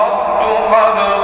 ربك